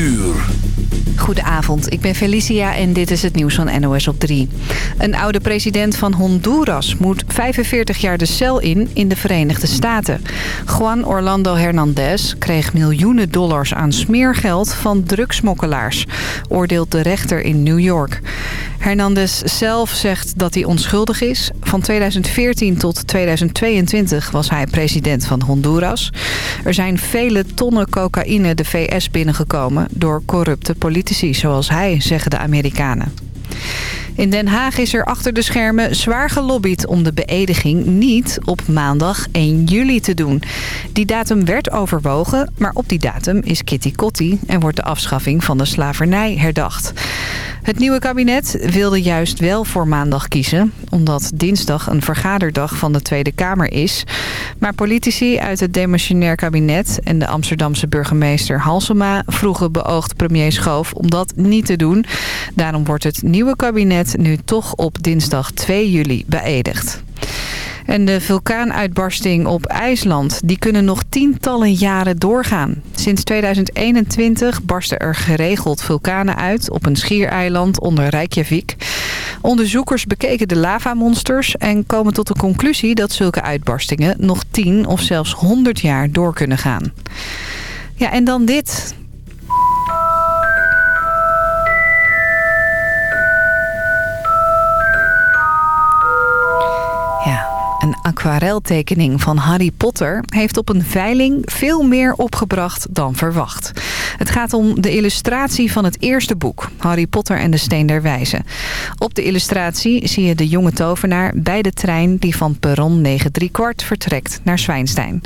uur. Goedenavond, ik ben Felicia en dit is het nieuws van NOS op 3. Een oude president van Honduras moet 45 jaar de cel in in de Verenigde Staten. Juan Orlando Hernandez kreeg miljoenen dollars aan smeergeld van drugsmokkelaars, oordeelt de rechter in New York. Hernandez zelf zegt dat hij onschuldig is. Van 2014 tot 2022 was hij president van Honduras. Er zijn vele tonnen cocaïne de VS binnengekomen door corrupte politici zoals hij, zeggen de Amerikanen. In Den Haag is er achter de schermen zwaar gelobbyd om de beëdiging niet op maandag 1 juli te doen. Die datum werd overwogen, maar op die datum is Kitty Kotti en wordt de afschaffing van de slavernij herdacht. Het nieuwe kabinet wilde juist wel voor maandag kiezen... omdat dinsdag een vergaderdag van de Tweede Kamer is. Maar politici uit het demissionair kabinet... en de Amsterdamse burgemeester Halsema vroegen beoogd premier Schoof om dat niet te doen. Daarom wordt het nieuwe kabinet nu toch op dinsdag 2 juli beëdigd. En de vulkaanuitbarsting op IJsland, die kunnen nog tientallen jaren doorgaan. Sinds 2021 barsten er geregeld vulkanen uit op een schiereiland onder Reykjavik. Onderzoekers bekeken de lavamonsters en komen tot de conclusie dat zulke uitbarstingen nog 10 of zelfs 100 jaar door kunnen gaan. Ja, en dan dit. Een aquareltekening van Harry Potter heeft op een veiling veel meer opgebracht dan verwacht. Het gaat om de illustratie van het eerste boek, Harry Potter en de Steen der Wijzen. Op de illustratie zie je de jonge tovenaar bij de trein die van perron 9 kwart vertrekt naar Zwijnstein.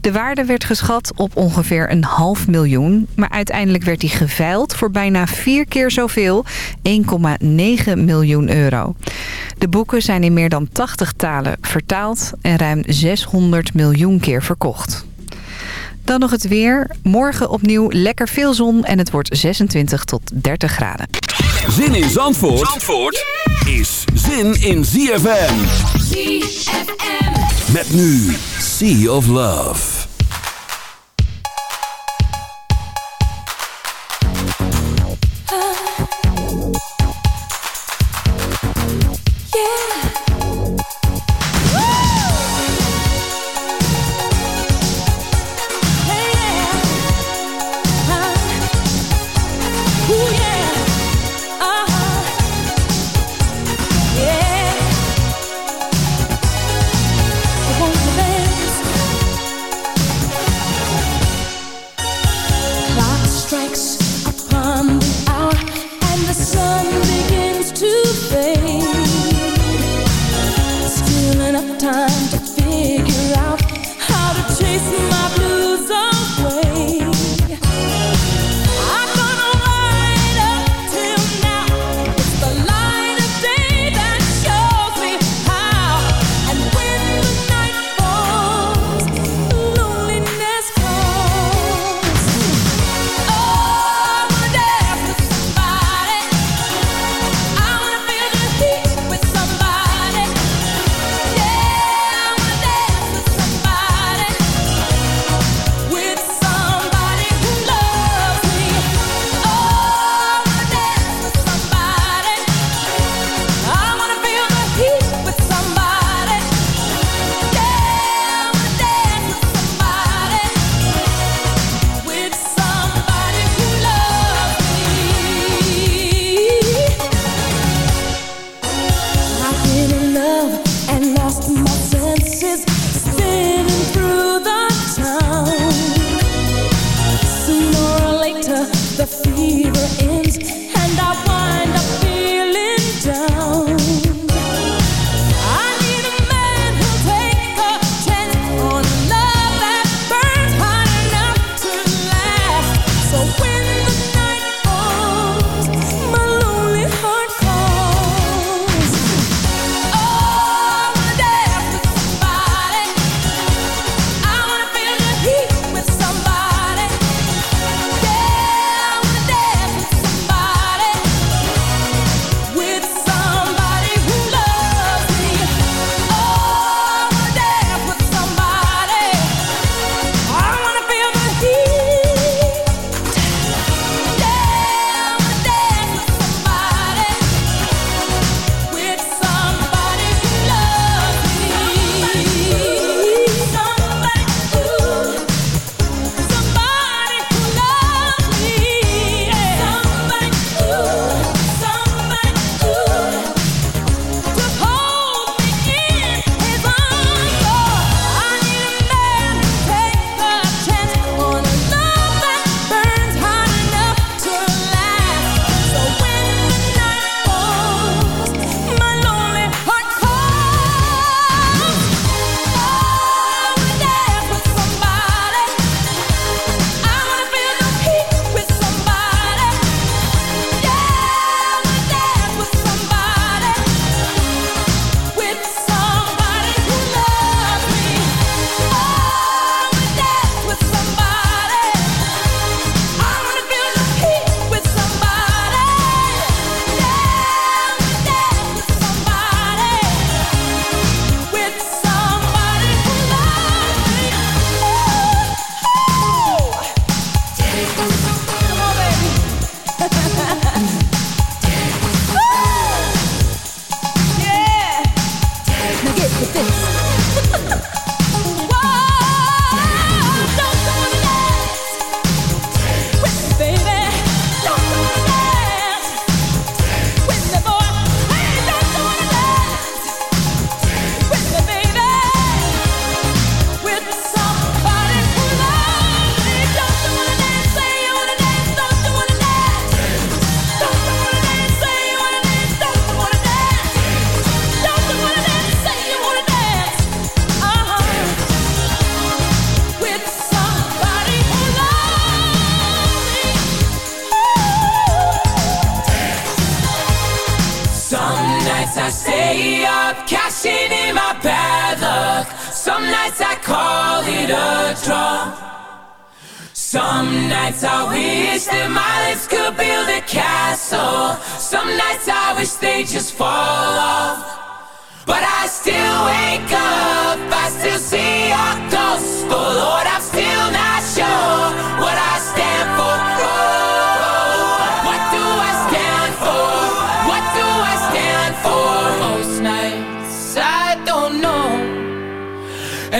De waarde werd geschat op ongeveer een half miljoen, maar uiteindelijk werd die geveild voor bijna vier keer zoveel, 1,9 miljoen euro. De boeken zijn in meer dan 80 talen vertaald en ruim 600 miljoen keer verkocht. Dan nog het weer. Morgen opnieuw lekker veel zon en het wordt 26 tot 30 graden. Zin in Zandvoort, Zandvoort is zin in ZFM. ZFM. Met nu Sea of Love.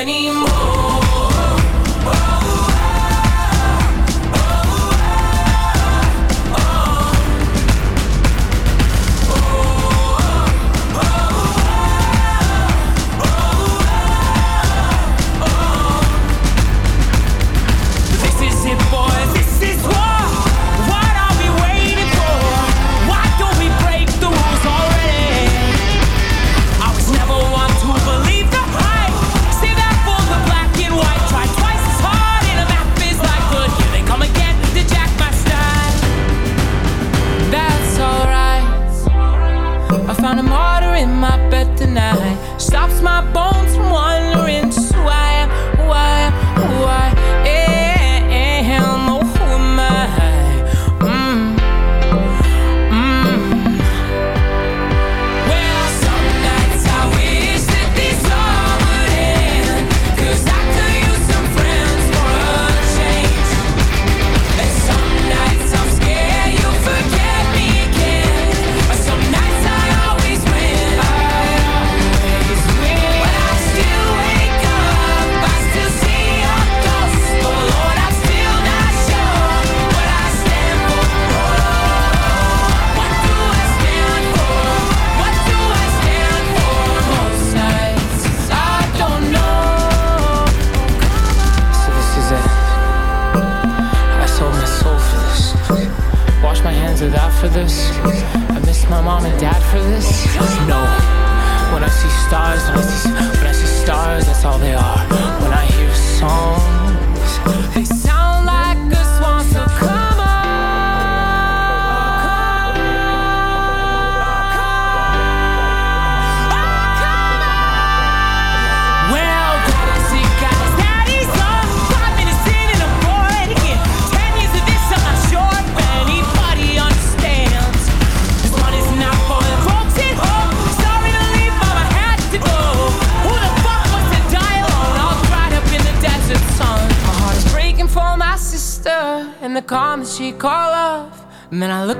anymore. all they are.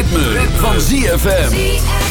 ritme, van ZFM.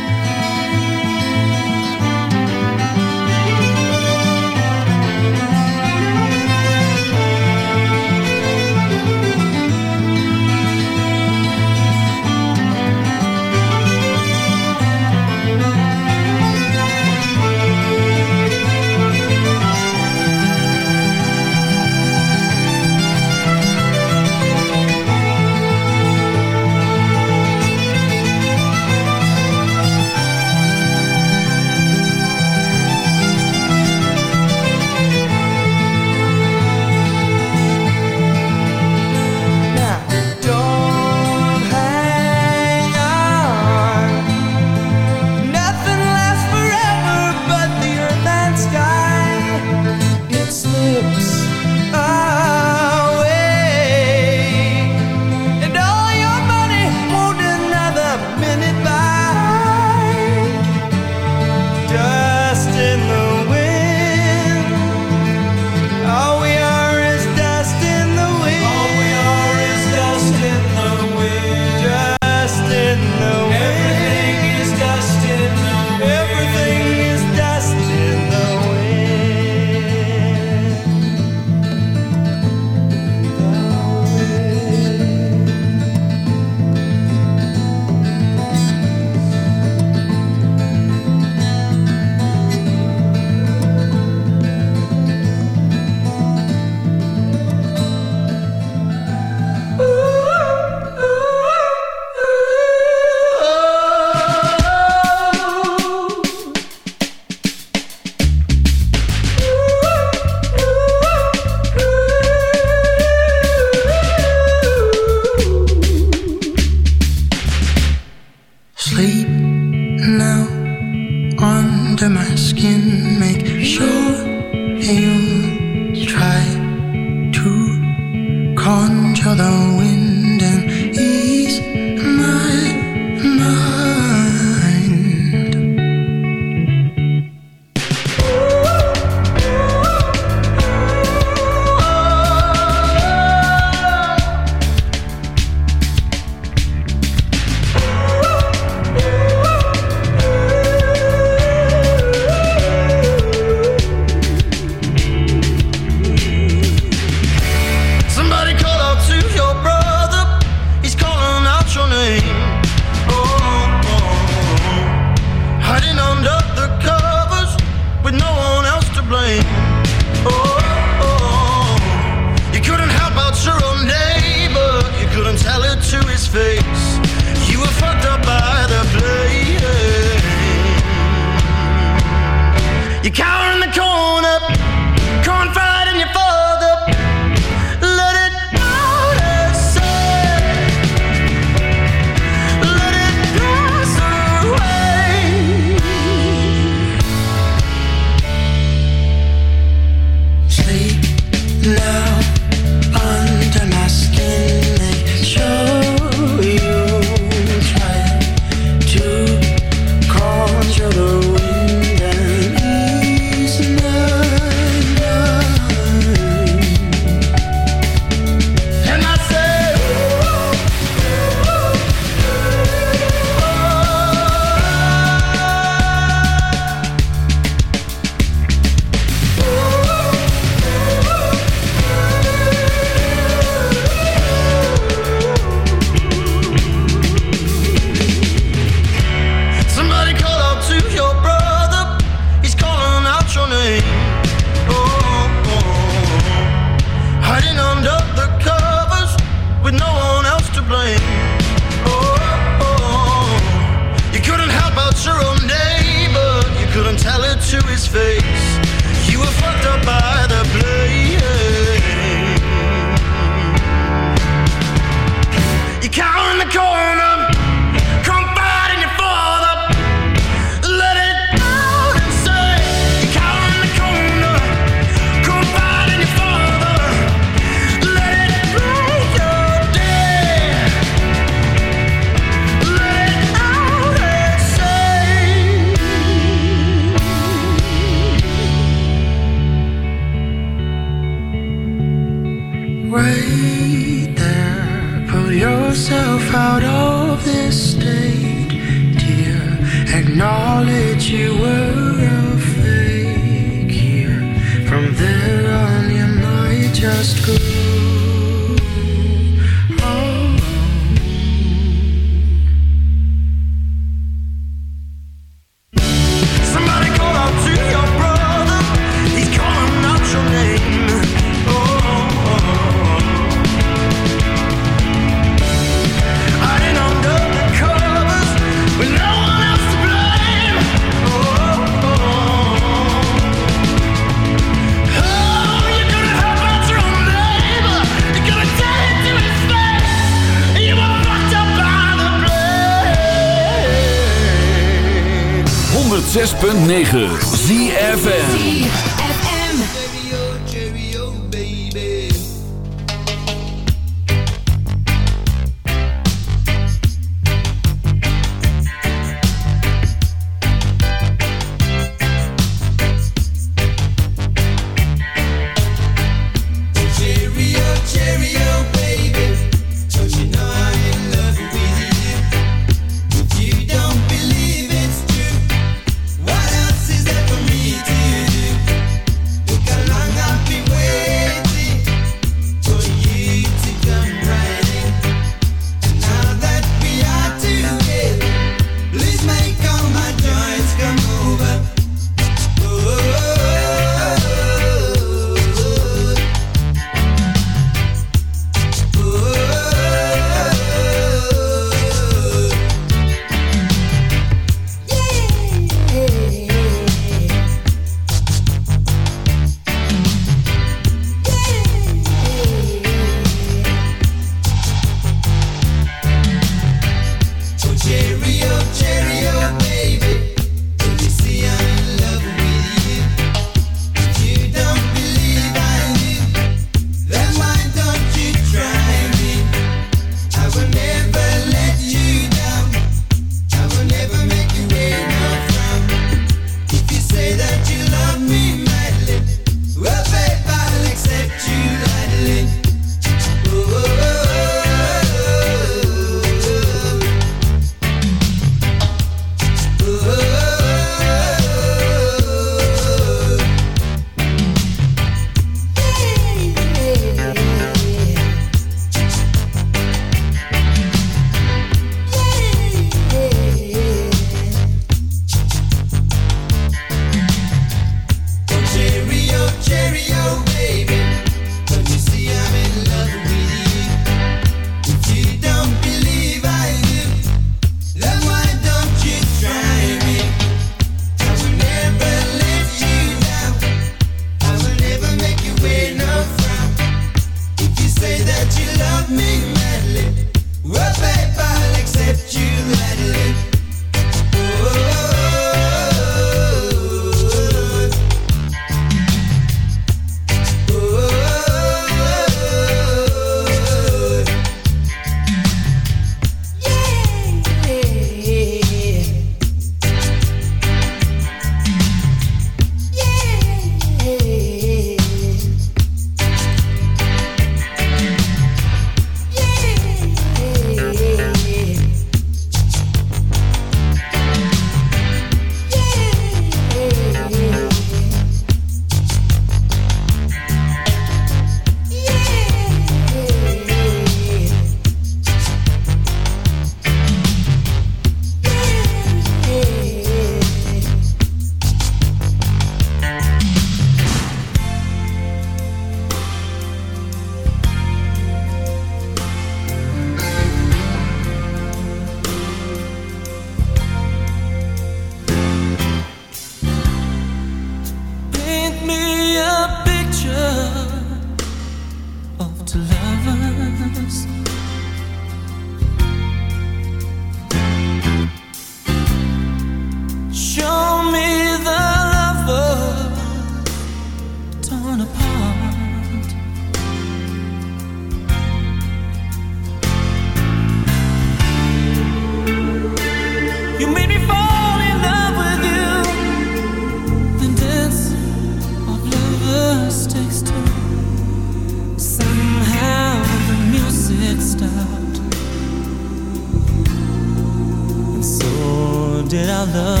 did I love?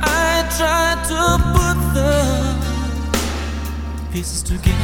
I tried to put the pieces together.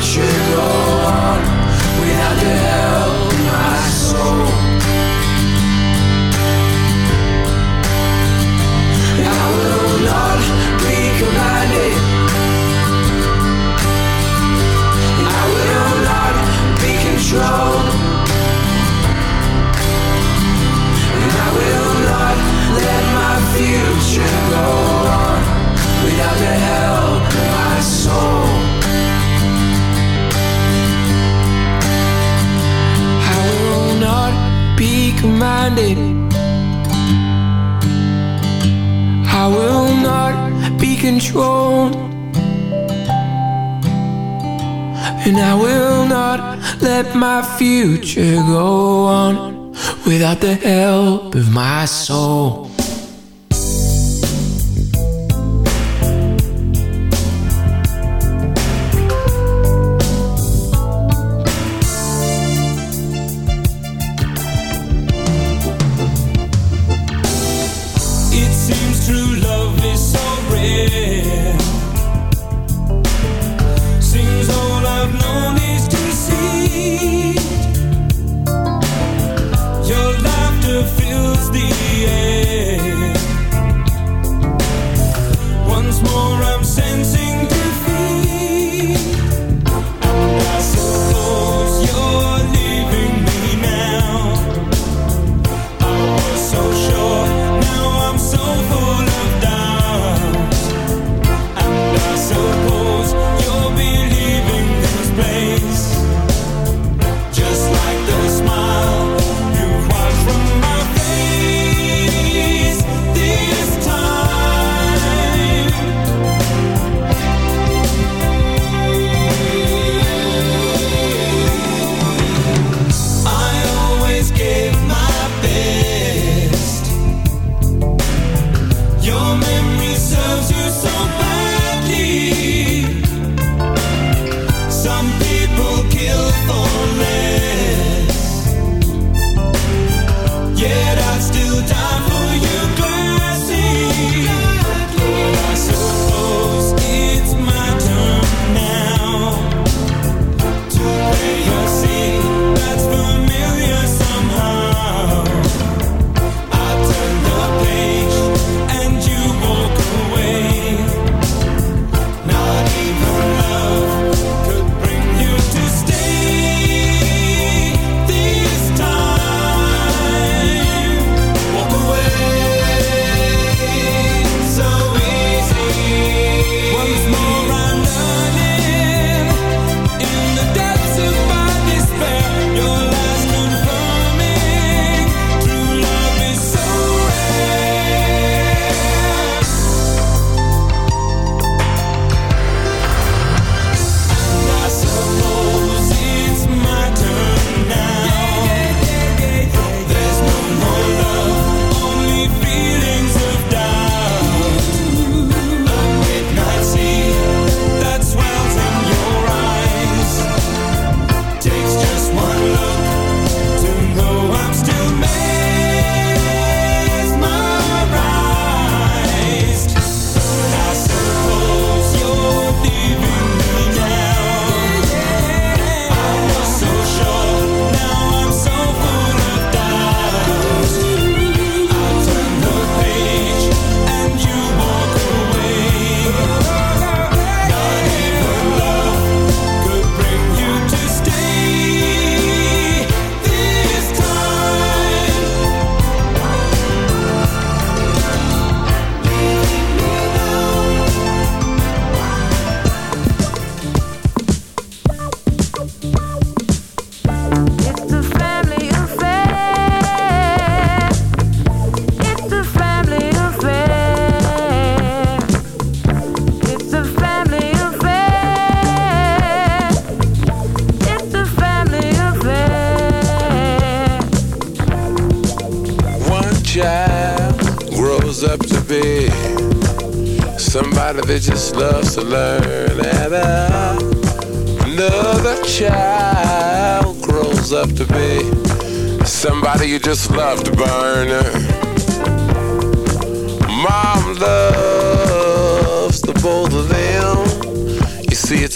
血肉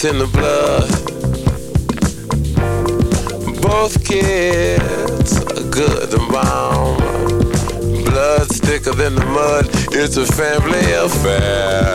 in the blood. Both kids are good and bound. Blood's thicker than the mud. It's a family affair.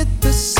get the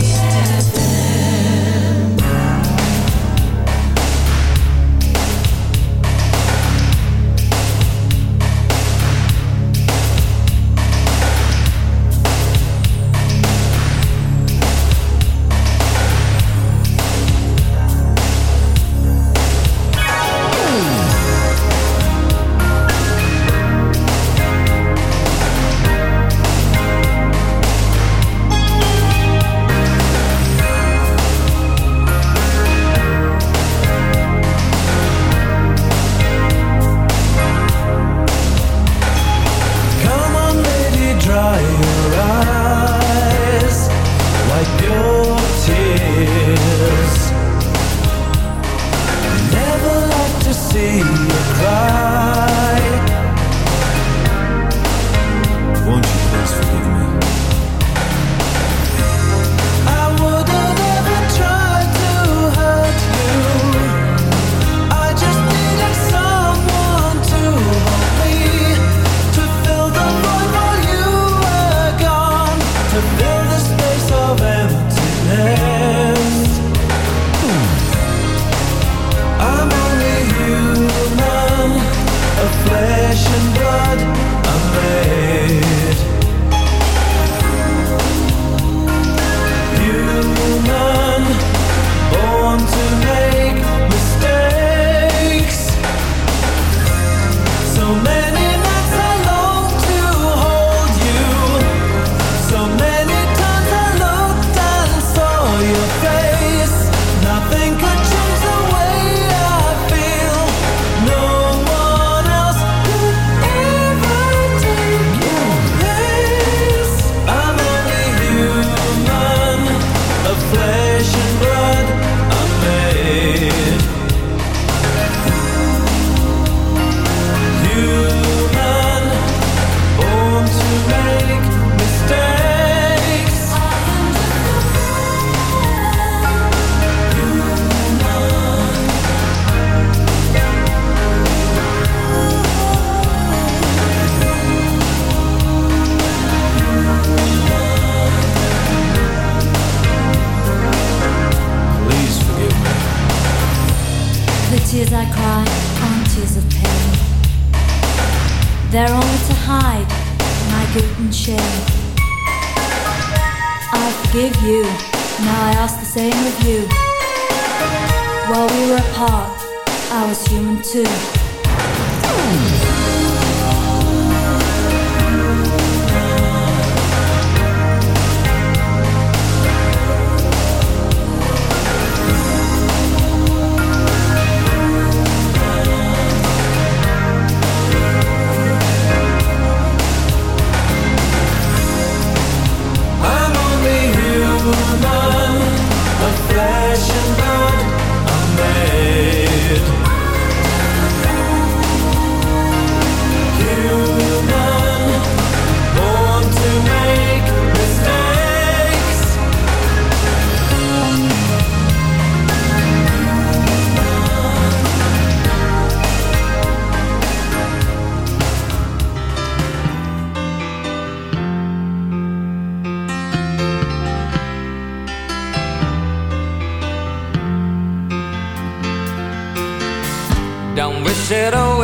said, oh,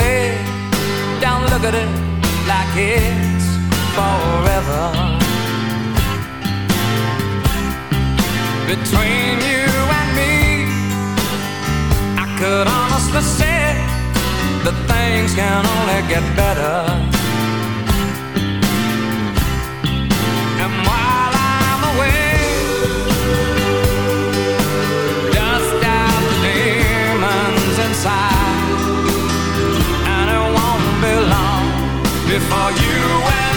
don't look at it like it's forever. Between you and me, I could honestly say that things can only get better. for you and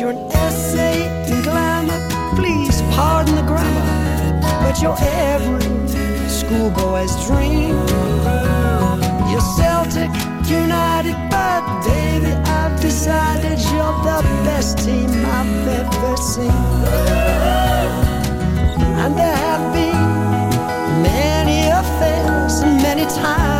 You're an essay in glamour. Please pardon the grammar, but you're every schoolboy's dream. You're Celtic United, but baby, I've decided you're the best team I've ever seen. And there have been many affairs, and many times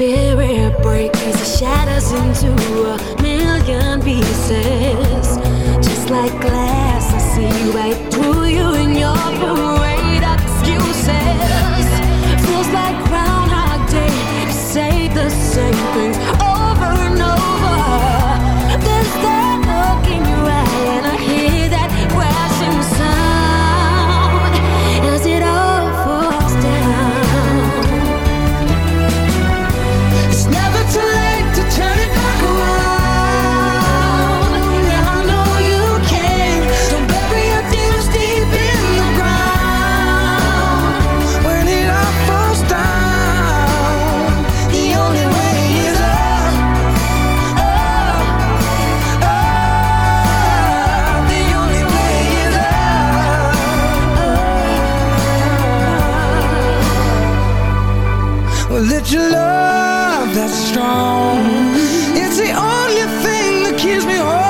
spirit break as it shatters into a million pieces. Just like glass, I see you right That you love that's strong. It's the only thing that keeps me whole.